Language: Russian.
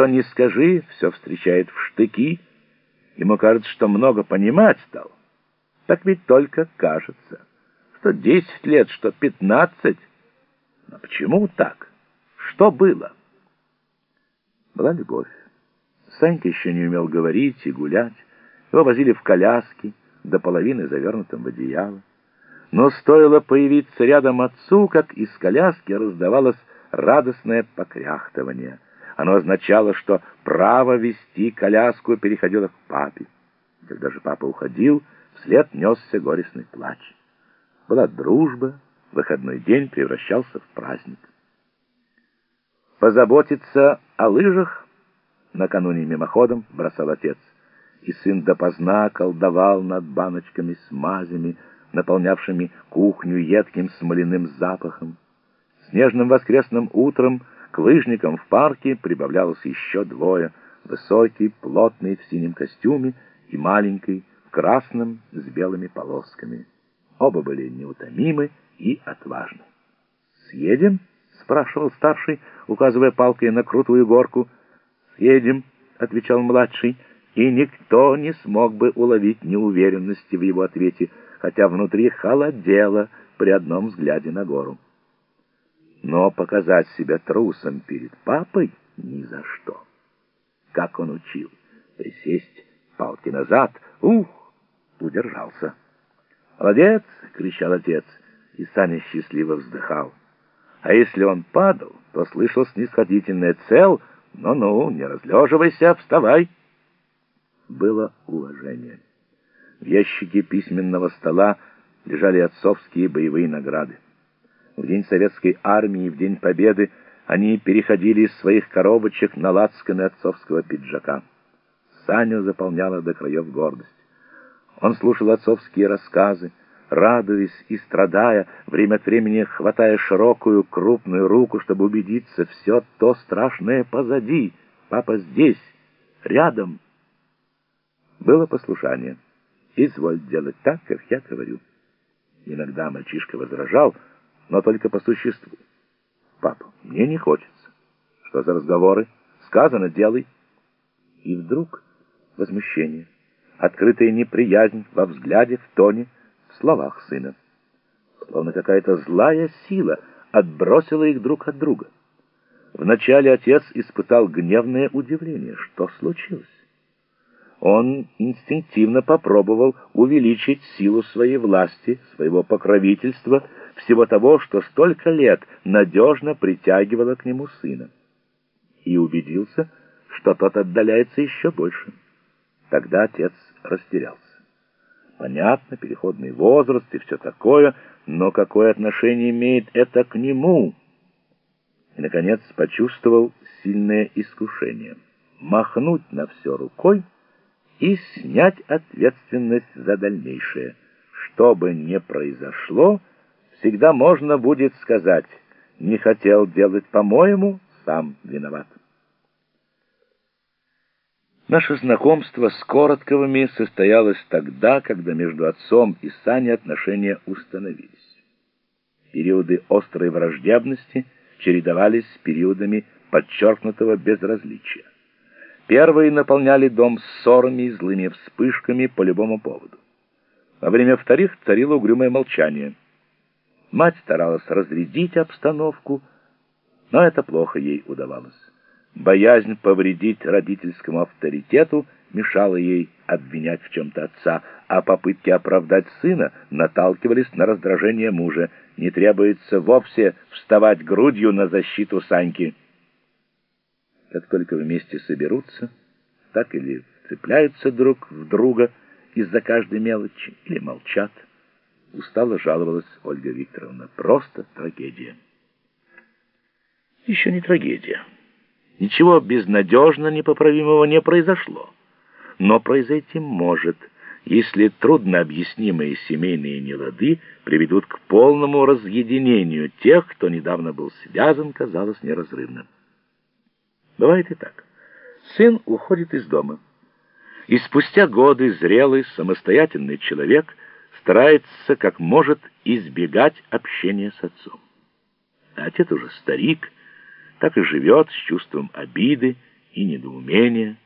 что ни скажи, все встречает в штыки. Ему кажется, что много понимать стал. Так ведь только кажется, что десять лет, что пятнадцать. Но почему так? Что было? Была любовь. Санька еще не умел говорить и гулять. Его возили в коляске, до половины завернутым в одеяло. Но стоило появиться рядом отцу, как из коляски раздавалось радостное покряхтывание. Оно означало, что право вести коляску переходило к папе. Когда же папа уходил, вслед несся горестный плач. Была дружба, выходной день превращался в праздник. Позаботиться о лыжах накануне мимоходом бросал отец, и сын допоздна колдовал над баночками с мазями, наполнявшими кухню едким смоляным запахом. Снежным воскресным утром к лыжникам в парке прибавлялось еще двое, высокий, плотный в синем костюме и маленький в красном с белыми полосками. Оба были неутомимы и отважны. «Съедем?» — спрашивал старший, указывая палкой на крутую горку. «Съедем», — отвечал младший, и никто не смог бы уловить неуверенности в его ответе, хотя внутри холодело при одном взгляде на гору. Но показать себя трусом перед папой ни за что. Как он учил? Присесть, палки назад. Ух! Удержался. «Молодец!» — кричал отец, и Саня счастливо вздыхал. А если он падал, то слышал снисходительное «Цел! Ну-ну, не разлеживайся, вставай!» Было уважение. В ящике письменного стола лежали отцовские боевые награды. В день советской армии, в день победы они переходили из своих коробочек на лацканы отцовского пиджака. Саню заполняла до краев гордость. Он слушал отцовские рассказы, радуясь и страдая, время от времени хватая широкую, крупную руку, чтобы убедиться, все то страшное позади, папа здесь, рядом. Было послушание. Изволь делать так, как я говорю. Иногда мальчишка возражал, но только по существу. Папа, мне не хочется. Что за разговоры? Сказано, делай. И вдруг возмущение, открытая неприязнь во взгляде, в тоне, в словах сына. Словно какая-то злая сила отбросила их друг от друга. Вначале отец испытал гневное удивление. Что случилось? Он инстинктивно попробовал увеличить силу своей власти, своего покровительства, всего того, что столько лет надежно притягивало к нему сына. И убедился, что тот отдаляется еще больше. Тогда отец растерялся. Понятно, переходный возраст и все такое, но какое отношение имеет это к нему? И, наконец, почувствовал сильное искушение. Махнуть на все рукой и снять ответственность за дальнейшее. Что бы ни произошло, всегда можно будет сказать «не хотел делать по-моему, сам виноват». Наше знакомство с Коротковыми состоялось тогда, когда между отцом и Саней отношения установились. Периоды острой враждебности чередовались с периодами подчеркнутого безразличия. Первые наполняли дом ссорами и злыми вспышками по любому поводу. Во время вторых царило угрюмое молчание. Мать старалась разрядить обстановку, но это плохо ей удавалось. Боязнь повредить родительскому авторитету мешала ей обвинять в чем-то отца, а попытки оправдать сына наталкивались на раздражение мужа. Не требуется вовсе вставать грудью на защиту Саньки. Как только вместе соберутся, так или цепляются друг в друга из-за каждой мелочи, или молчат. Устало жаловалась Ольга Викторовна. Просто трагедия. Еще не трагедия. Ничего безнадежно непоправимого не произошло. Но произойти может, если труднообъяснимые семейные нелады приведут к полному разъединению тех, кто недавно был связан, казалось, неразрывным. Бывает и так. Сын уходит из дома. И спустя годы зрелый, самостоятельный человек старается как может избегать общения с отцом. Отец уже старик, так и живет с чувством обиды и недоумение.